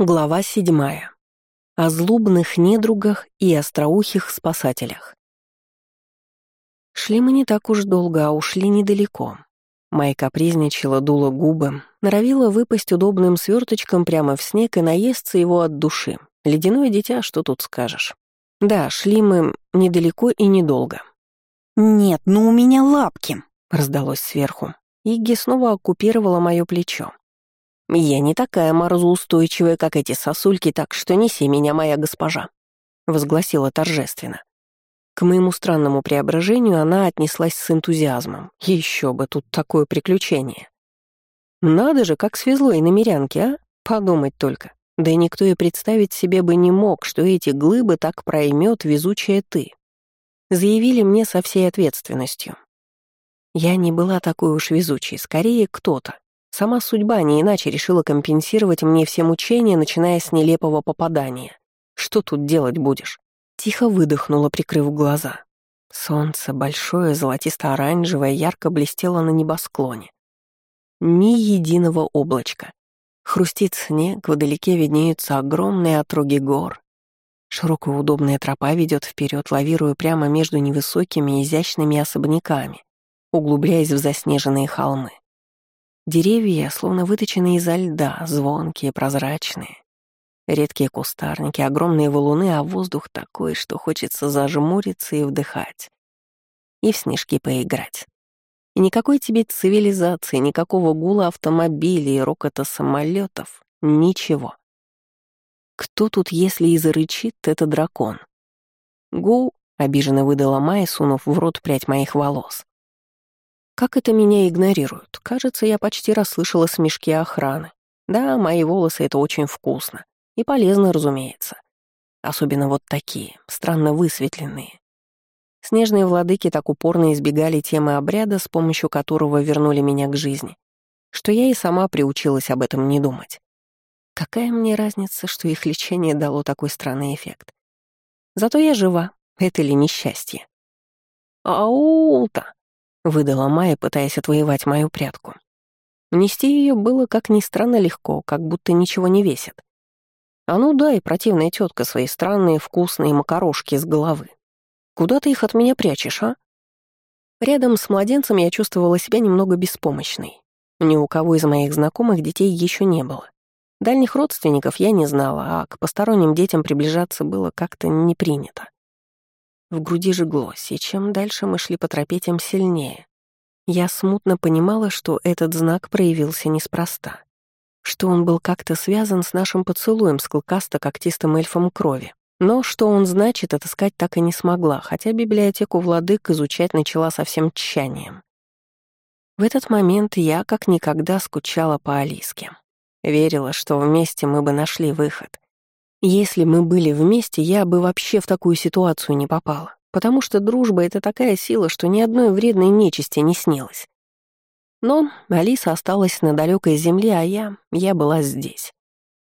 Глава седьмая. О злобных недругах и остроухих спасателях. Шли мы не так уж долго, а ушли недалеко. Майя капризничала, дула губы, норовила выпасть удобным сверточком прямо в снег и наесться его от души. Ледяное дитя, что тут скажешь. Да, шли мы недалеко и недолго. «Нет, ну у меня лапки!» — раздалось сверху. Игги снова оккупировала мое плечо. «Я не такая морозоустойчивая, как эти сосульки, так что неси меня, моя госпожа», — возгласила торжественно. К моему странному преображению она отнеслась с энтузиазмом. Еще бы тут такое приключение. Надо же, как свезло и на мирянке, а? Подумать только. Да никто и представить себе бы не мог, что эти глыбы так проймет везучая ты. Заявили мне со всей ответственностью. Я не была такой уж везучей, скорее кто-то, Сама судьба не иначе решила компенсировать мне все мучения, начиная с нелепого попадания. Что тут делать будешь? Тихо выдохнула, прикрыв глаза. Солнце, большое, золотисто-оранжевое, ярко блестело на небосклоне. Ни единого облачка. Хрустит снег, вдалеке виднеются огромные отроги гор. Широкая удобная тропа ведет вперед, лавируя прямо между невысокими изящными особняками, углубляясь в заснеженные холмы. Деревья, словно выточенные изо льда, звонкие, прозрачные. Редкие кустарники, огромные валуны, а воздух такой, что хочется зажмуриться и вдыхать. И в снежки поиграть. И никакой тебе цивилизации, никакого гула автомобилей рокота самолетов, ничего. Кто тут, если и зарычит, это дракон? Гу, обиженно выдала Майя, сунув в рот прядь моих волос. Как это меня игнорируют? Кажется, я почти расслышала смешки охраны. Да, мои волосы — это очень вкусно. И полезно, разумеется. Особенно вот такие, странно высветленные. Снежные владыки так упорно избегали темы обряда, с помощью которого вернули меня к жизни, что я и сама приучилась об этом не думать. Какая мне разница, что их лечение дало такой странный эффект? Зато я жива, это ли несчастье? «Ау-то!» Выдала Майя, пытаясь отвоевать мою прядку. Нести ее было, как ни странно, легко, как будто ничего не весит. А ну да, и противная тетка свои странные вкусные макарошки с головы. Куда ты их от меня прячешь, а? Рядом с младенцем я чувствовала себя немного беспомощной. Ни у кого из моих знакомых детей еще не было. Дальних родственников я не знала, а к посторонним детям приближаться было как-то не принято. В груди жглось, и чем дальше мы шли по тропе, тем сильнее. Я смутно понимала, что этот знак проявился неспроста. Что он был как-то связан с нашим поцелуем с клыкасто-когтистым эльфом крови. Но что он значит, отыскать так и не смогла, хотя библиотеку владык изучать начала со всем тщанием. В этот момент я как никогда скучала по Алиске. Верила, что вместе мы бы нашли выход — если мы были вместе, я бы вообще в такую ситуацию не попала, потому что дружба — это такая сила, что ни одной вредной нечисти не снилось. Но Алиса осталась на далекой земле, а я, я была здесь.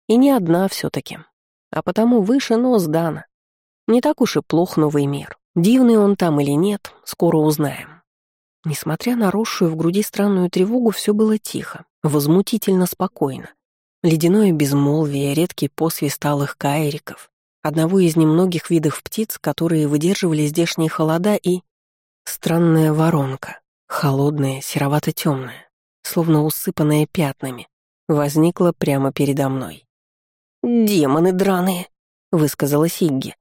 И не одна все таки А потому выше нос Дана. Не так уж и плох новый мир. Дивный он там или нет, скоро узнаем. Несмотря на росшую в груди странную тревогу, все было тихо, возмутительно спокойно. Ледяное безмолвие, редкий посвист алых кайриков, одного из немногих видов птиц, которые выдерживали здешние холода и... Странная воронка, холодная, серовато-темная, словно усыпанная пятнами, возникла прямо передо мной. «Демоны драные!» — высказала Сигги.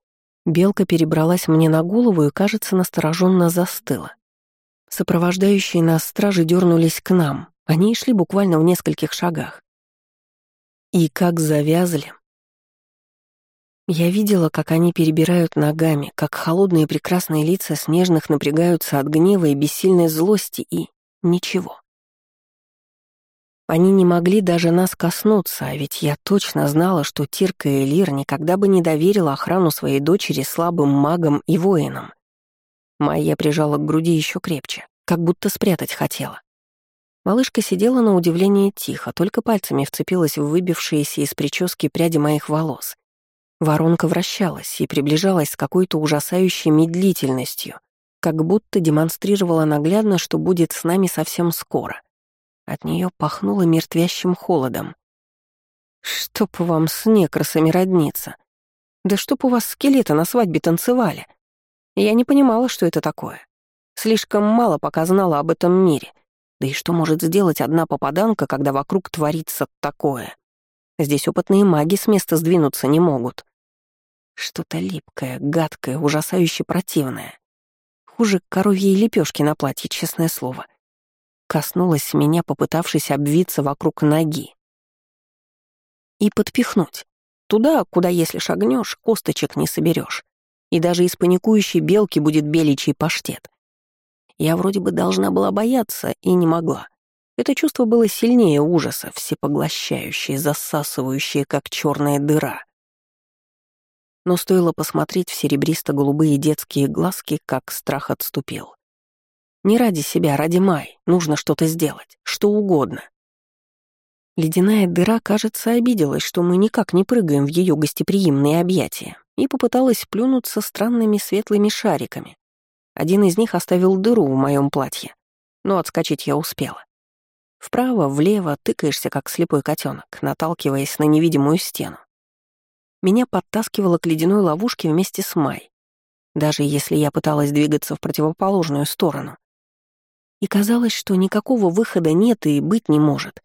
Белка перебралась мне на голову и, кажется, настороженно застыла. Сопровождающие нас стражи дернулись к нам. Они шли буквально в нескольких шагах. И как завязли. Я видела, как они перебирают ногами, как холодные прекрасные лица снежных напрягаются от гнева и бессильной злости, и ничего. Они не могли даже нас коснуться, а ведь я точно знала, что Тирка и Лир никогда бы не доверила охрану своей дочери слабым магам и воинам. Майя прижала к груди еще крепче, как будто спрятать хотела. Малышка сидела на удивление тихо, только пальцами вцепилась в выбившиеся из прически пряди моих волос. Воронка вращалась и приближалась с какой-то ужасающей медлительностью, как будто демонстрировала наглядно, что будет с нами совсем скоро. От нее пахнуло мертвящим холодом. Чтоб вам с некрасами родниться. Да чтоб у вас скелеты на свадьбе танцевали. Я не понимала, что это такое. Слишком мало пока знала об этом мире. Да и что может сделать одна попаданка, когда вокруг творится такое? Здесь опытные маги с места сдвинуться не могут. Что-то липкое, гадкое, ужасающе противное. Хуже коровьей лепешки на платье, честное слово. Коснулась меня, попытавшись обвиться вокруг ноги. И подпихнуть. Туда, куда, если шагнешь, косточек не соберешь. И даже из паникующей белки будет беличий паштет. Я вроде бы должна была бояться и не могла. Это чувство было сильнее ужаса, всепоглощающее, засасывающее, как черная дыра но стоило посмотреть в серебристо-голубые детские глазки, как страх отступил. Не ради себя, ради Май, нужно что-то сделать, что угодно. Ледяная дыра, кажется, обиделась, что мы никак не прыгаем в ее гостеприимные объятия, и попыталась плюнуться странными светлыми шариками. Один из них оставил дыру в моем платье, но отскочить я успела. Вправо, влево тыкаешься, как слепой котенок, наталкиваясь на невидимую стену. Меня подтаскивало к ледяной ловушке вместе с Май, даже если я пыталась двигаться в противоположную сторону. И казалось, что никакого выхода нет и быть не может.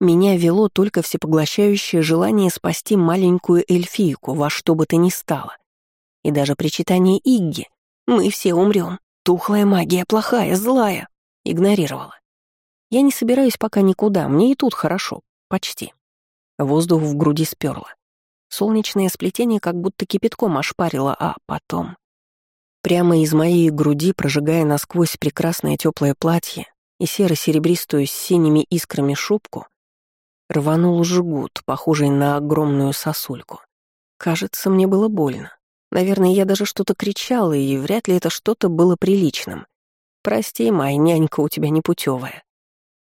Меня вело только всепоглощающее желание спасти маленькую эльфийку во что бы то ни стало. И даже причитание Игги «Мы все умрем, тухлая магия плохая, злая» игнорировала. Я не собираюсь пока никуда, мне и тут хорошо, почти. Воздух в груди сперло. Солнечное сплетение как будто кипятком ошпарило, а потом... Прямо из моей груди, прожигая насквозь прекрасное теплое платье и серо-серебристую с синими искрами шубку, рванул жгут, похожий на огромную сосульку. Кажется, мне было больно. Наверное, я даже что-то кричала, и вряд ли это что-то было приличным. «Прости, моя нянька у тебя непутевая.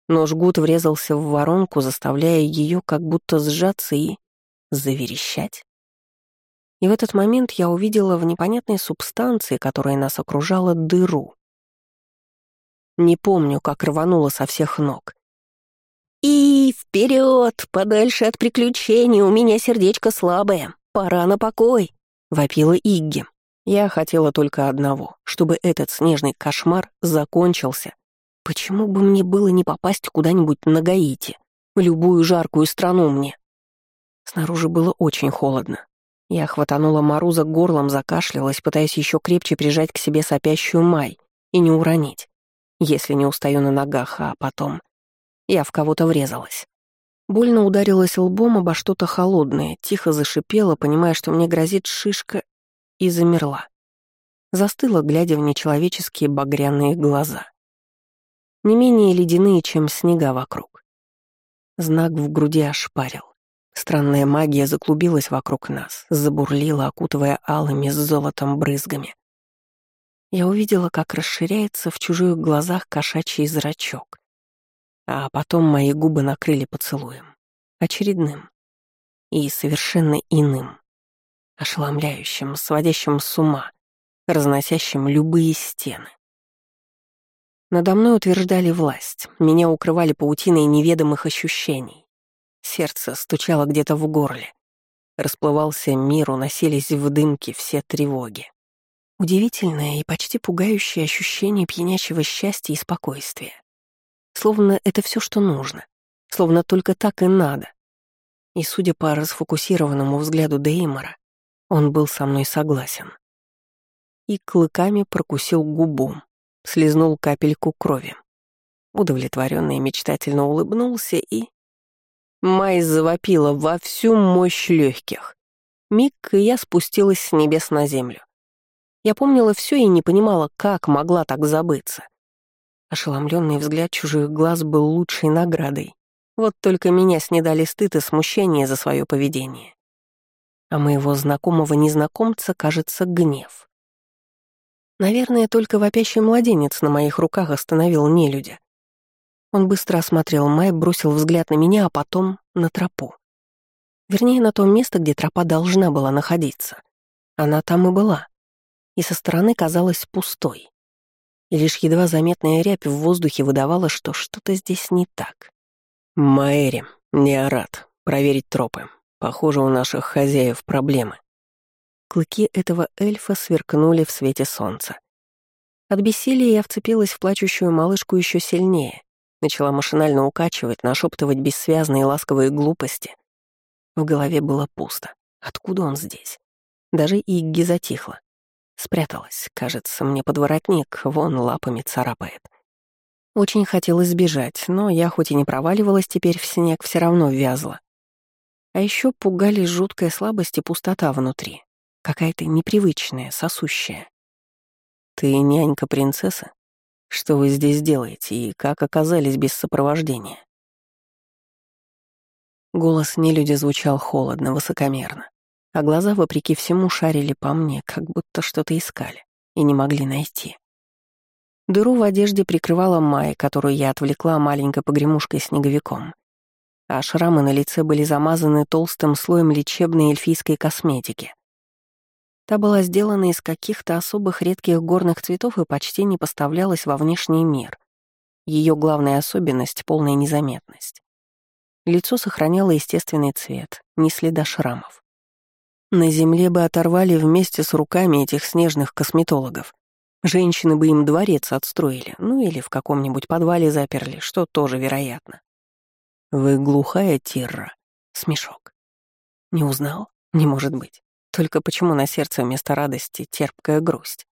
Но жгут врезался в воронку, заставляя ее как будто сжаться и заверещать. И в этот момент я увидела в непонятной субстанции, которая нас окружала, дыру. Не помню, как рванула со всех ног. «И вперед, подальше от приключений, у меня сердечко слабое, пора на покой», — вопила Игги. Я хотела только одного, чтобы этот снежный кошмар закончился. Почему бы мне было не попасть куда-нибудь на Гаити, в любую жаркую страну мне? Снаружи было очень холодно. Я хватанула Маруза горлом, закашлялась, пытаясь еще крепче прижать к себе сопящую Май и не уронить, если не устаю на ногах, а потом... Я в кого-то врезалась. Больно ударилась лбом обо что-то холодное, тихо зашипела, понимая, что мне грозит шишка, и замерла. Застыла, глядя в нечеловеческие багряные глаза. Не менее ледяные, чем снега вокруг. Знак в груди ошпарил. Странная магия заклубилась вокруг нас, забурлила, окутывая алыми с золотом брызгами. Я увидела, как расширяется в чужих глазах кошачий зрачок. А потом мои губы накрыли поцелуем. Очередным. И совершенно иным. Ошеломляющим, сводящим с ума, разносящим любые стены. Надо мной утверждали власть, меня укрывали паутиной неведомых ощущений. Сердце стучало где-то в горле. Расплывался мир, уносились в дымке все тревоги. Удивительное и почти пугающее ощущение пьянящего счастья и спокойствия. Словно это все, что нужно. Словно только так и надо. И, судя по расфокусированному взгляду Деймора, он был со мной согласен. И клыками прокусил губу, слезнул капельку крови. Удовлетворенно мечтательно улыбнулся и Май завопила во всю мощь легких. Миг, и я спустилась с небес на землю. Я помнила все и не понимала, как могла так забыться. Ошеломленный взгляд чужих глаз был лучшей наградой. Вот только меня снедали стыд и смущение за свое поведение. А моего знакомого незнакомца, кажется, гнев. Наверное, только вопящий младенец на моих руках остановил нелюдя. Он быстро осмотрел Май, бросил взгляд на меня, а потом на тропу. Вернее, на то место, где тропа должна была находиться. Она там и была. И со стороны казалась пустой. Лишь едва заметная рябь в воздухе выдавала, что что-то здесь не так. «Маэри, не Арат, проверить тропы. Похоже, у наших хозяев проблемы. Клыки этого эльфа сверкнули в свете солнца. От бессилия я вцепилась в плачущую малышку еще сильнее, начала машинально укачивать, нашептывать бессвязные ласковые глупости. В голове было пусто. Откуда он здесь? Даже Игги затихла. Спряталась, кажется, мне под воротник, вон лапами царапает. Очень хотелось сбежать, но я хоть и не проваливалась теперь в снег, все равно вязла. А еще пугали жуткая слабость и пустота внутри. Какая-то непривычная, сосущая. «Ты нянька принцессы? Что вы здесь делаете и как оказались без сопровождения?» Голос нелюди звучал холодно, высокомерно, а глаза, вопреки всему, шарили по мне, как будто что-то искали и не могли найти. Дыру в одежде прикрывала Майя, которую я отвлекла маленькой погремушкой-снеговиком. А шрамы на лице были замазаны толстым слоем лечебной эльфийской косметики. Та была сделана из каких-то особых редких горных цветов и почти не поставлялась во внешний мир. Ее главная особенность — полная незаметность. Лицо сохраняло естественный цвет, не следа шрамов. На земле бы оторвали вместе с руками этих снежных косметологов. Женщины бы им дворец отстроили, ну или в каком-нибудь подвале заперли, что тоже вероятно. «Вы глухая, Тирра?» Смешок. «Не узнал? Не может быть. Только почему на сердце вместо радости терпкая грусть?»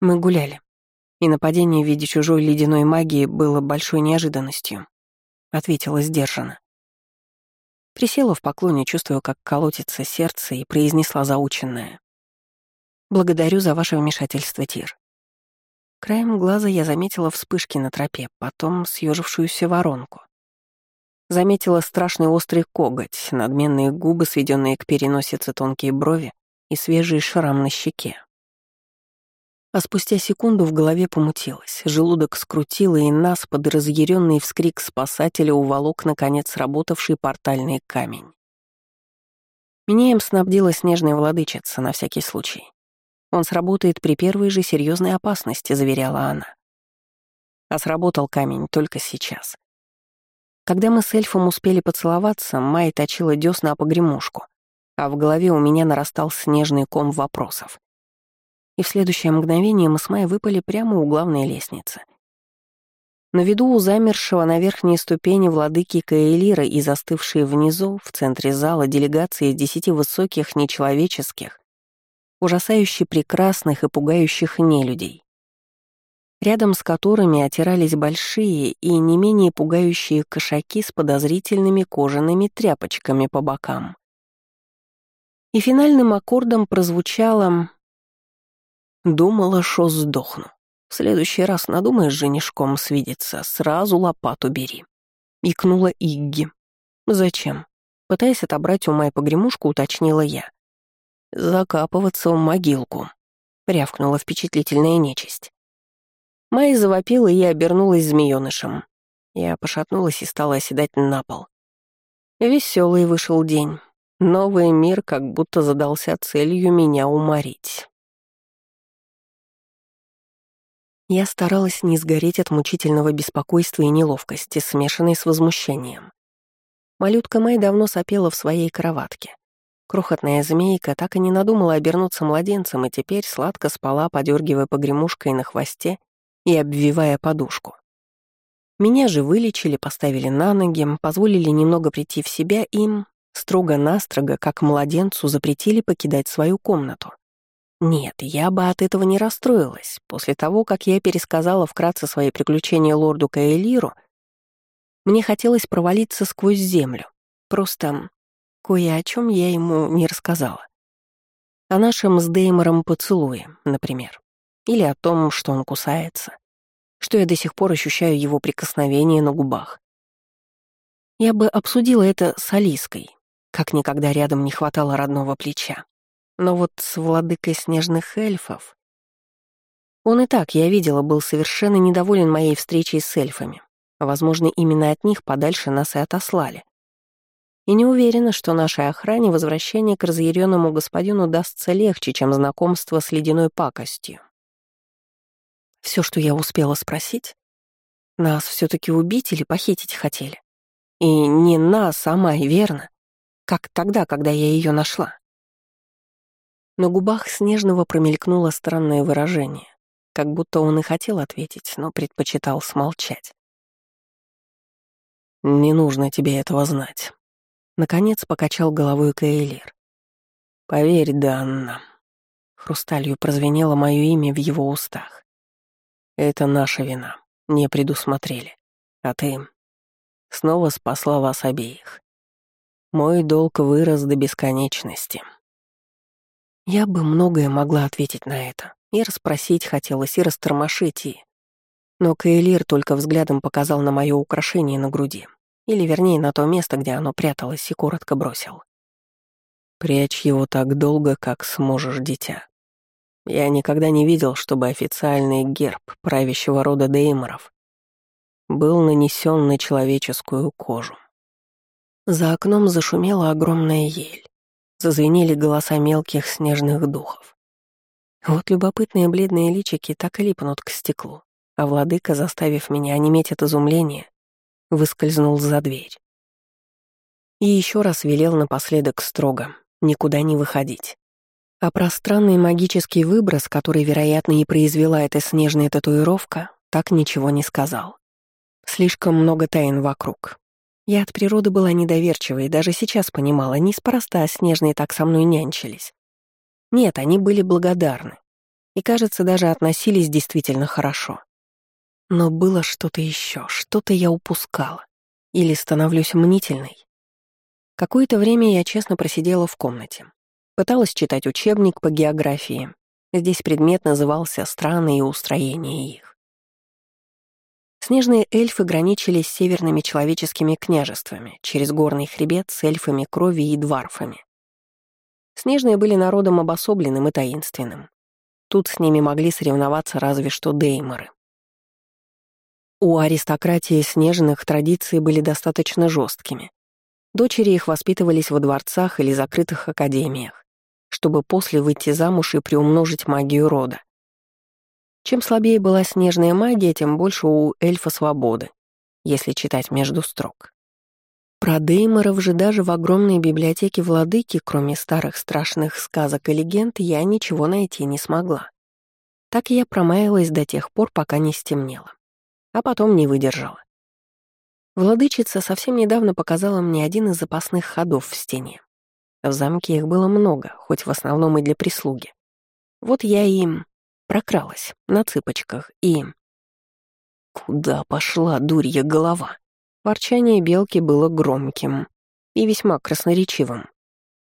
Мы гуляли, и нападение в виде чужой ледяной магии было большой неожиданностью. Ответила сдержанно. Присела в поклоне, чувствуя, как колотится сердце, и произнесла заученное. Благодарю за ваше вмешательство, Тир. Краем глаза я заметила вспышки на тропе, потом съежившуюся воронку. Заметила страшный острый коготь, надменные губы, сведенные к переносице тонкие брови и свежий шрам на щеке. А спустя секунду в голове помутилось, желудок скрутило, и нас под разъяренный вскрик спасателя уволок, наконец, работавший портальный камень. Меня им снабдила снежная владычица на всякий случай. Он сработает при первой же серьезной опасности, заверяла она. А сработал камень только сейчас. Когда мы с эльфом успели поцеловаться, Май точила дёсна о погремушку, а в голове у меня нарастал снежный ком вопросов. И в следующее мгновение мы с Май выпали прямо у главной лестницы. На виду у замершего на верхней ступени владыки Каэлира и застывшие внизу, в центре зала, делегации из десяти высоких, нечеловеческих, ужасающе прекрасных и пугающих нелюдей, рядом с которыми отирались большие и не менее пугающие кошаки с подозрительными кожаными тряпочками по бокам. И финальным аккордом прозвучало «Думала, что сдохну. В следующий раз надумаешь женишком свидеться, сразу лопату бери». Икнула Игги. «Зачем?» Пытаясь отобрать у Май погремушку, уточнила я. «Закапываться в могилку», — рявкнула впечатлительная нечисть. Май завопила, и обернулась змеёнышем. Я пошатнулась и стала оседать на пол. Веселый вышел день. Новый мир как будто задался целью меня уморить. Я старалась не сгореть от мучительного беспокойства и неловкости, смешанной с возмущением. Малютка Май давно сопела в своей кроватке. Крохотная змейка так и не надумала обернуться младенцем и теперь сладко спала, подергивая погремушкой на хвосте и обвивая подушку. Меня же вылечили, поставили на ноги, позволили немного прийти в себя им, строго-настрого, как младенцу, запретили покидать свою комнату. Нет, я бы от этого не расстроилась. После того, как я пересказала вкратце свои приключения лорду Каэлиру, мне хотелось провалиться сквозь землю. Просто Кое о чем я ему не рассказала. О нашем с Деймором поцелуе, например. Или о том, что он кусается. Что я до сих пор ощущаю его прикосновение на губах. Я бы обсудила это с Алиской, как никогда рядом не хватало родного плеча. Но вот с владыкой снежных эльфов... Он и так, я видела, был совершенно недоволен моей встречей с эльфами. Возможно, именно от них подальше нас и отослали и не уверена, что нашей охране возвращение к разъяренному господину дастся легче, чем знакомство с ледяной пакостью. Все, что я успела спросить, нас все таки убить или похитить хотели? И не нас, а Май, верно? как тогда, когда я ее нашла. На губах Снежного промелькнуло странное выражение, как будто он и хотел ответить, но предпочитал смолчать. «Не нужно тебе этого знать», — наконец покачал головой Каэлир. «Поверь, Данна». Хрусталью прозвенело мое имя в его устах. «Это наша вина. Не предусмотрели. А ты снова спасла вас обеих. Мой долг вырос до бесконечности». Я бы многое могла ответить на это. И расспросить хотелось, и растормошить, и... Но Каэлир только взглядом показал на мое украшение на груди. Или, вернее, на то место, где оно пряталось, и коротко бросил. Прячь его так долго, как сможешь, дитя. Я никогда не видел, чтобы официальный герб правящего рода Дейморов был нанесен на человеческую кожу. За окном зашумела огромная ель. Зазвенели голоса мелких снежных духов. Вот любопытные бледные личики так и липнут к стеклу, а владыка, заставив меня онеметь от изумления, выскользнул за дверь. И еще раз велел напоследок строго никуда не выходить. А пространный магический выброс, который, вероятно, и произвела эта снежная татуировка, так ничего не сказал. Слишком много тайн вокруг. Я от природы была недоверчива и даже сейчас понимала, неспроста снежные так со мной нянчились. Нет, они были благодарны. И, кажется, даже относились действительно хорошо. Но было что-то еще, что-то я упускала. Или становлюсь мнительной. Какое-то время я честно просидела в комнате. Пыталась читать учебник по географии. Здесь предмет назывался «Страны и устроение их». Снежные эльфы граничили с северными человеческими княжествами, через горный хребет с эльфами крови и дварфами. Снежные были народом обособленным и таинственным. Тут с ними могли соревноваться разве что дейморы. У аристократии снежных традиции были достаточно жесткими. Дочери их воспитывались во дворцах или закрытых академиях, чтобы после выйти замуж и приумножить магию рода. Чем слабее была снежная магия, тем больше у эльфа свободы, если читать между строк. Про Дейморов же даже в огромной библиотеке владыки, кроме старых страшных сказок и легенд, я ничего найти не смогла. Так я промаялась до тех пор, пока не стемнело. А потом не выдержала. Владычица совсем недавно показала мне один из запасных ходов в стене. В замке их было много, хоть в основном и для прислуги. Вот я им прокралась на цыпочках и... Куда пошла дурья голова? Ворчание белки было громким и весьма красноречивым.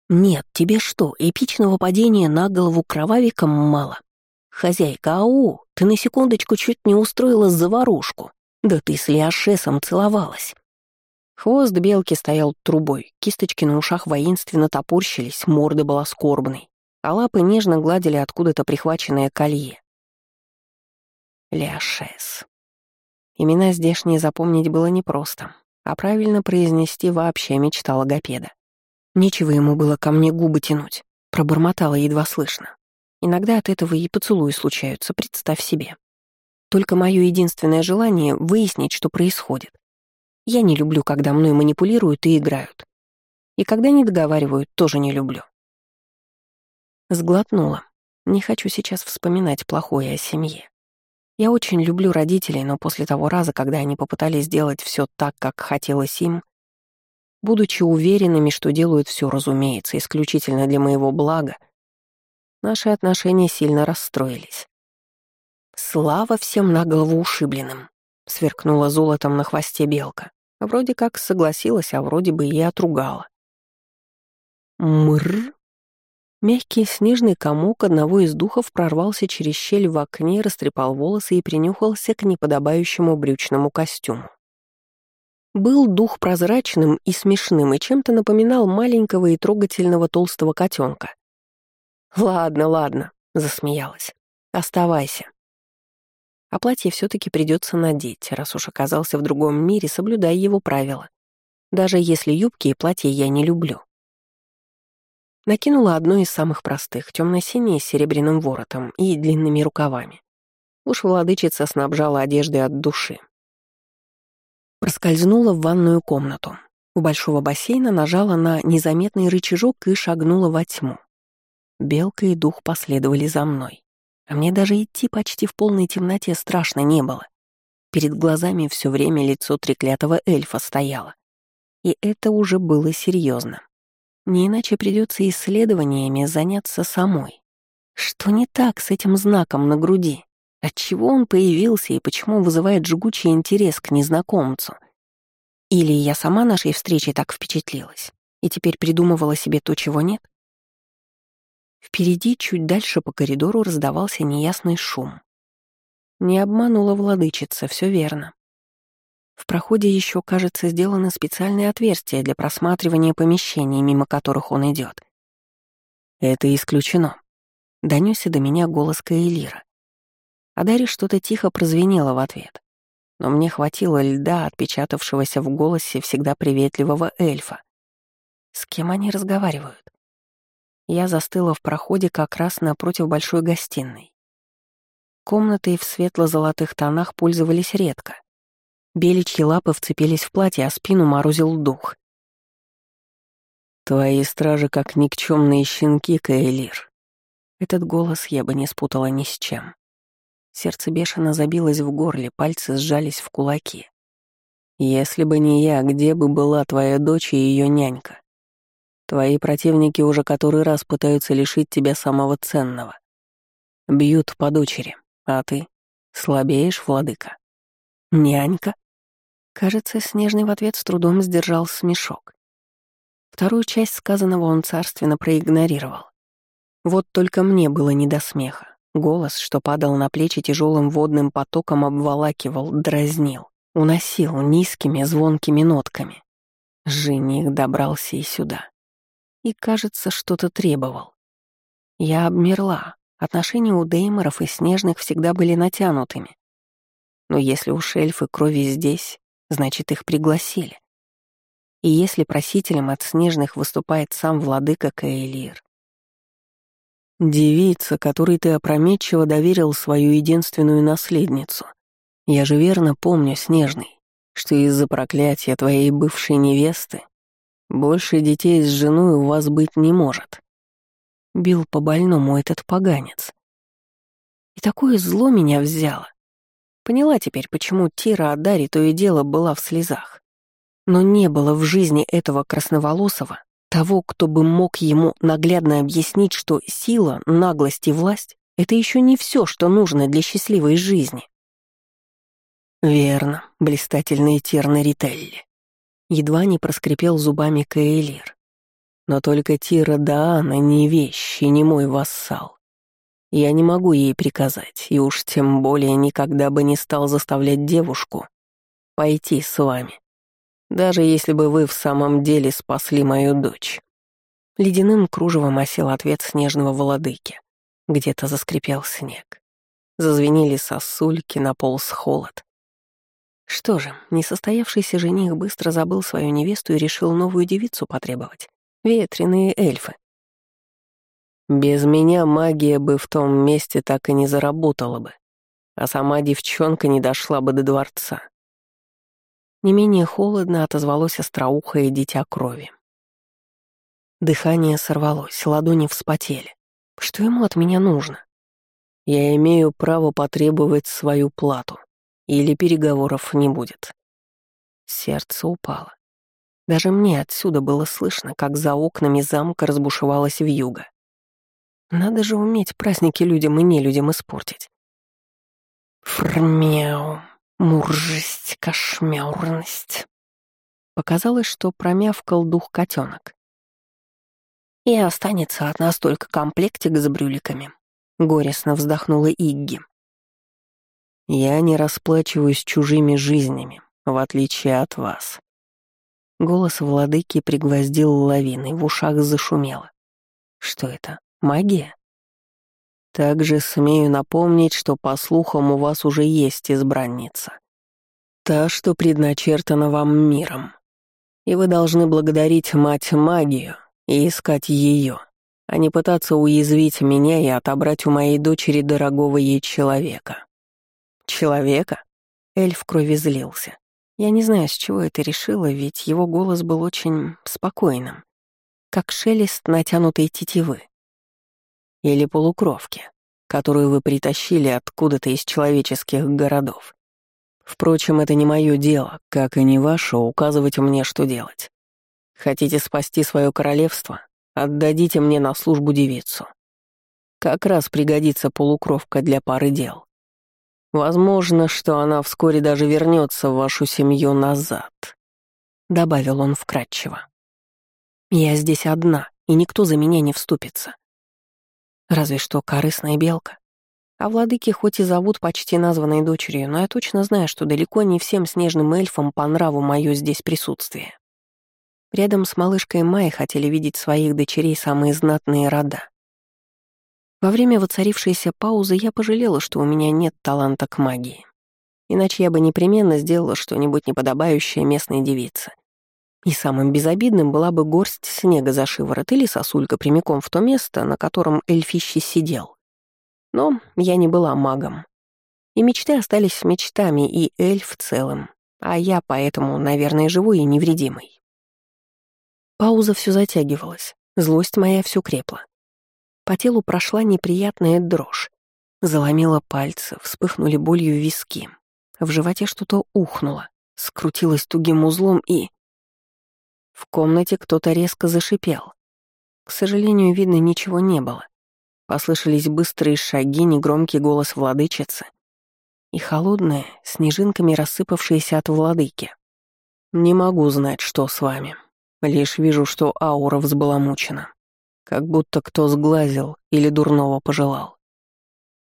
«Нет, тебе что, эпичного падения на голову кровавиком мало? Хозяйка, ау, ты на секундочку чуть не устроила заварушку. Да ты с Лиашесом целовалась. Хвост белки стоял трубой, кисточки на ушах воинственно топорщились, морда была скорбной, а лапы нежно гладили откуда-то прихваченное колье. Ляшес. Имена здешние запомнить было непросто, а правильно произнести вообще мечта логопеда. Нечего ему было ко мне губы тянуть, пробормотала едва слышно. Иногда от этого и поцелуи случаются, представь себе. Только мое единственное желание — выяснить, что происходит. Я не люблю, когда мной манипулируют и играют. И когда не договаривают, тоже не люблю. Сглотнула. Не хочу сейчас вспоминать плохое о семье. Я очень люблю родителей, но после того раза, когда они попытались сделать все так, как хотелось им, будучи уверенными, что делают все, разумеется, исключительно для моего блага, наши отношения сильно расстроились. «Слава всем на голову ушибленным!» — сверкнула золотом на хвосте белка. Вроде как согласилась, а вроде бы и отругала. Мр. Мягкий снежный комок одного из духов прорвался через щель в окне, растрепал волосы и принюхался к неподобающему брючному костюму. Был дух прозрачным и смешным и чем-то напоминал маленького и трогательного толстого котенка. «Ладно, ладно», — засмеялась. «Оставайся. А платье все таки придется надеть, раз уж оказался в другом мире, соблюдай его правила. Даже если юбки и платья я не люблю. Накинула одно из самых простых, темно синее с серебряным воротом и длинными рукавами. Уж владычица снабжала одеждой от души. Проскользнула в ванную комнату. У большого бассейна нажала на незаметный рычажок и шагнула во тьму. Белка и дух последовали за мной. А мне даже идти почти в полной темноте страшно не было. Перед глазами все время лицо треклятого эльфа стояло. И это уже было серьезно. Не иначе придется исследованиями заняться самой. Что не так с этим знаком на груди? Отчего он появился и почему вызывает жгучий интерес к незнакомцу? Или я сама нашей встречей так впечатлилась и теперь придумывала себе то, чего нет? Впереди, чуть дальше по коридору, раздавался неясный шум. Не обманула владычица, все верно. В проходе еще, кажется, сделаны специальные отверстия для просматривания помещений, мимо которых он идет. Это исключено. Донесся до меня голос Каэлира. А Дарья что-то тихо прозвенело в ответ. Но мне хватило льда, отпечатавшегося в голосе всегда приветливого эльфа. С кем они разговаривают? Я застыла в проходе как раз напротив большой гостиной. Комнаты в светло-золотых тонах пользовались редко. Беличьи лапы вцепились в платье, а спину морозил дух. «Твои стражи как никчемные щенки, Каэлир». Этот голос я бы не спутала ни с чем. Сердце бешено забилось в горле, пальцы сжались в кулаки. «Если бы не я, где бы была твоя дочь и ее нянька? Твои противники уже который раз пытаются лишить тебя самого ценного. Бьют по дочери, а ты слабеешь, владыка?» «Нянька?» Кажется, Снежный в ответ с трудом сдержал смешок. Вторую часть сказанного он царственно проигнорировал. Вот только мне было не до смеха. Голос, что падал на плечи тяжелым водным потоком, обволакивал, дразнил, уносил низкими звонкими нотками. Жених добрался и сюда. И, кажется, что-то требовал. Я обмерла. Отношения у Дейморов и Снежных всегда были натянутыми. Но если уж эльфы крови здесь, значит, их пригласили. И если просителем от снежных выступает сам владыка Каэлир. Девица, которой ты опрометчиво доверил свою единственную наследницу. Я же верно помню, Снежный, что из-за проклятия твоей бывшей невесты больше детей с женой у вас быть не может. Бил по больному этот поганец. И такое зло меня взяло, Поняла теперь, почему Тира Адари то и дело была в слезах. Но не было в жизни этого красноволосого того, кто бы мог ему наглядно объяснить, что сила, наглость и власть — это еще не все, что нужно для счастливой жизни. Верно, блистательный Тирна Рителли. Едва не проскрипел зубами Каэлир. Но только Тира Даана не вещь и не мой вассал. Я не могу ей приказать, и уж тем более никогда бы не стал заставлять девушку пойти с вами, даже если бы вы в самом деле спасли мою дочь. Ледяным кружевом осел ответ снежного владыки. Где-то заскрипел снег. Зазвенели сосульки, наполз холод. Что же, несостоявшийся жених быстро забыл свою невесту и решил новую девицу потребовать. Ветреные эльфы. Без меня магия бы в том месте так и не заработала бы, а сама девчонка не дошла бы до дворца. Не менее холодно отозвалось остроухое дитя крови. Дыхание сорвалось, ладони вспотели. Что ему от меня нужно? Я имею право потребовать свою плату, или переговоров не будет. Сердце упало. Даже мне отсюда было слышно, как за окнами замка разбушевалась вьюга. Надо же уметь праздники людям и нелюдям испортить. Фрмяу, муржесть, кошмяурность. Показалось, что промявкал дух котенок. И останется от нас только комплектик с брюликами. Горестно вздохнула Игги. Я не расплачиваюсь чужими жизнями, в отличие от вас. Голос владыки пригвоздил лавиной, в ушах зашумело. Что это? Магия? Также смею напомнить, что, по слухам, у вас уже есть избранница. Та, что предначертана вам миром. И вы должны благодарить мать магию и искать ее, а не пытаться уязвить меня и отобрать у моей дочери дорогого ей человека. Человека? Эльф крови злился. Я не знаю, с чего это решила, ведь его голос был очень спокойным, как шелест натянутой тетивы. Или полукровки, которую вы притащили откуда-то из человеческих городов. Впрочем, это не мое дело, как и не ваше, указывать мне, что делать. Хотите спасти свое королевство? Отдадите мне на службу девицу. Как раз пригодится полукровка для пары дел. Возможно, что она вскоре даже вернется в вашу семью назад», — добавил он вкратчиво. «Я здесь одна, и никто за меня не вступится. Разве что корыстная белка. А владыки хоть и зовут почти названной дочерью, но я точно знаю, что далеко не всем снежным эльфам по нраву мое здесь присутствие. Рядом с малышкой Майей хотели видеть своих дочерей самые знатные рода. Во время воцарившейся паузы я пожалела, что у меня нет таланта к магии. Иначе я бы непременно сделала что-нибудь неподобающее местной девице. И самым безобидным была бы горсть снега за шиворот или сосулька прямиком в то место, на котором эльфище сидел. Но я не была магом. И мечты остались мечтами, и эльф целым. А я поэтому, наверное, живой и невредимый. Пауза все затягивалась, злость моя все крепла. По телу прошла неприятная дрожь. Заломила пальцы, вспыхнули болью виски. В животе что-то ухнуло, скрутилось тугим узлом и... В комнате кто-то резко зашипел. К сожалению, видно, ничего не было. Послышались быстрые шаги, негромкий голос владычицы и холодная, снежинками рассыпавшаяся от владыки. «Не могу знать, что с вами. Лишь вижу, что аура взбаламучена. Как будто кто сглазил или дурного пожелал.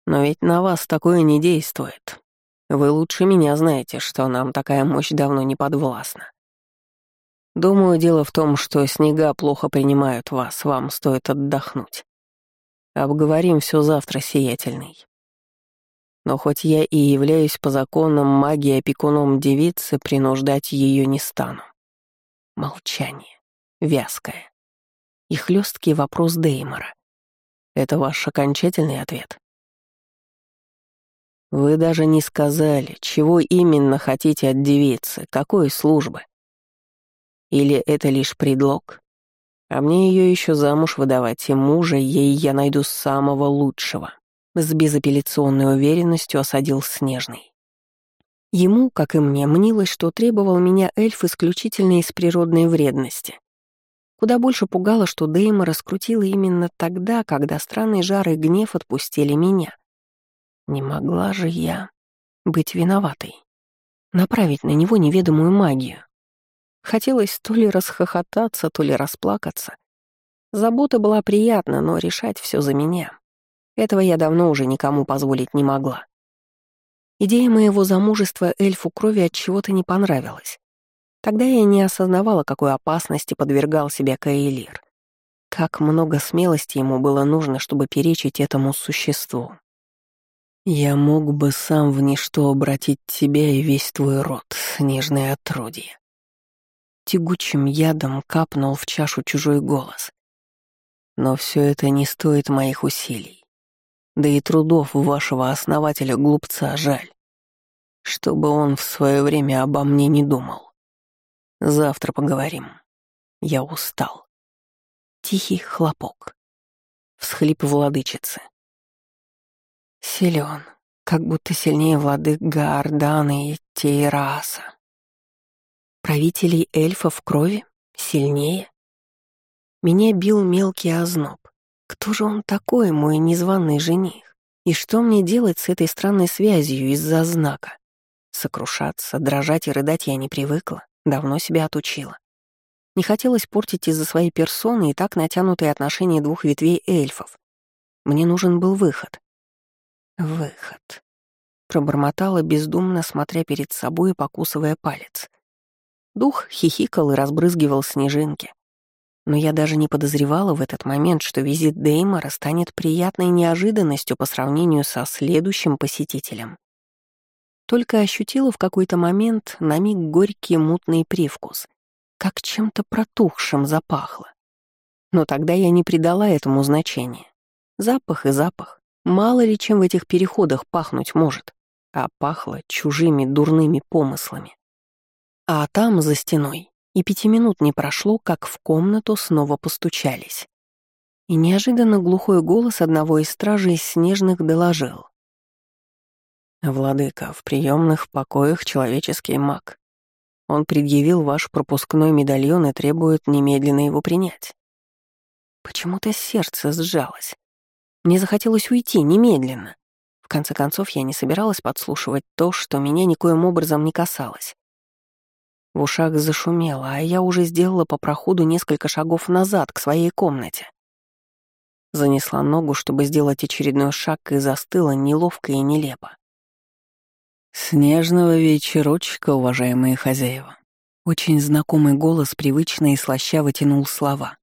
Но ведь на вас такое не действует. Вы лучше меня знаете, что нам такая мощь давно не подвластна. Думаю, дело в том, что снега плохо принимают вас, вам стоит отдохнуть. Обговорим все завтра, сиятельный. Но хоть я и являюсь по законам магии опекуном девицы, принуждать ее не стану. Молчание. Вязкое и хлесткий вопрос Деймора. Это ваш окончательный ответ? Вы даже не сказали, чего именно хотите от девицы, какой службы. Или это лишь предлог? А мне ее еще замуж выдавать, и мужа ей я найду самого лучшего. С безапелляционной уверенностью осадил Снежный. Ему, как и мне, мнилось, что требовал меня эльф исключительно из природной вредности. Куда больше пугало, что Дейма раскрутила именно тогда, когда странный жар и гнев отпустили меня. Не могла же я быть виноватой. Направить на него неведомую магию. Хотелось то ли расхохотаться, то ли расплакаться. Забота была приятна, но решать все за меня. Этого я давно уже никому позволить не могла. Идея моего замужества эльфу крови от чего-то не понравилась. Тогда я не осознавала, какой опасности подвергал себя Каэлир. Как много смелости ему было нужно, чтобы перечить этому существу. Я мог бы сам в ничто обратить тебя и весь твой род, снежное отродье. Тягучим ядом капнул в чашу чужой голос. Но все это не стоит моих усилий. Да и трудов вашего основателя-глупца жаль. Чтобы он в свое время обо мне не думал. Завтра поговорим. Я устал. Тихий хлопок. Всхлип владычицы. Силен, как будто сильнее владык Гаордана и Тейраса. Правителей эльфов крови? Сильнее? Меня бил мелкий озноб. Кто же он такой, мой незваный жених? И что мне делать с этой странной связью из-за знака? Сокрушаться, дрожать и рыдать я не привыкла. Давно себя отучила. Не хотелось портить из-за своей персоны и так натянутые отношения двух ветвей эльфов. Мне нужен был выход. Выход. Пробормотала бездумно, смотря перед собой и покусывая палец. Дух хихикал и разбрызгивал снежинки. Но я даже не подозревала в этот момент, что визит Деймора станет приятной неожиданностью по сравнению со следующим посетителем. Только ощутила в какой-то момент на миг горький мутный привкус, как чем-то протухшим запахло. Но тогда я не придала этому значения. Запах и запах. Мало ли чем в этих переходах пахнуть может, а пахло чужими дурными помыслами. А там, за стеной, и пяти минут не прошло, как в комнату снова постучались. И неожиданно глухой голос одного из стражей снежных доложил. «Владыка, в приемных покоях человеческий маг. Он предъявил ваш пропускной медальон и требует немедленно его принять». Почему-то сердце сжалось. Мне захотелось уйти немедленно. В конце концов, я не собиралась подслушивать то, что меня никоим образом не касалось. В ушах зашумело, а я уже сделала по проходу несколько шагов назад к своей комнате. Занесла ногу, чтобы сделать очередной шаг, и застыла неловко и нелепо. «Снежного вечерочка, уважаемые хозяева». Очень знакомый голос привычно и слащаво тянул слова.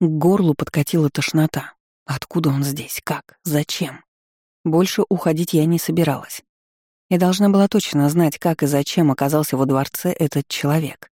К горлу подкатила тошнота. Откуда он здесь? Как? Зачем? Больше уходить я не собиралась. Я должна была точно знать, как и зачем оказался во дворце этот человек.